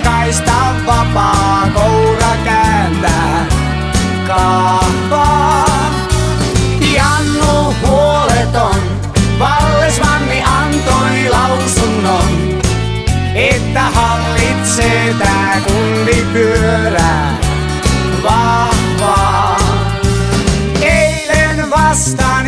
kaista vapaa koura kääntää kahvaa. Jannu huoleton, Vallesmanni antoi lausunnon, että hallitsee tää pyörää vahvaa. Eilen vasta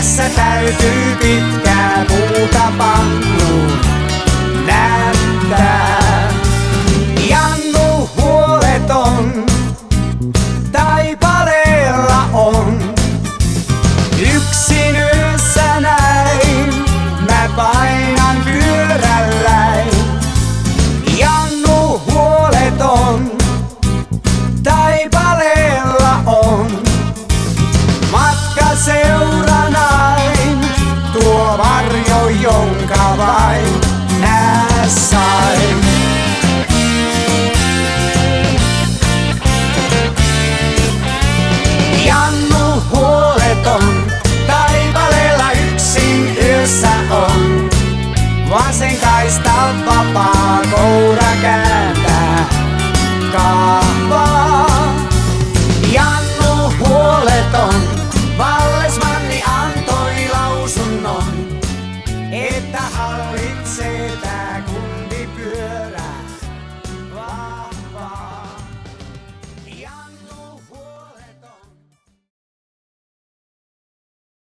Tässä täytyy pitkää puuta pannuun näyttää. Jannu huoleton, taipaleella on. Yksin yössä näin, mä painan pyörälläin. Jannu huoleton, taipaleella on. Matka seuranain, Vasen kaista vapaa koura kääntää kahvaa.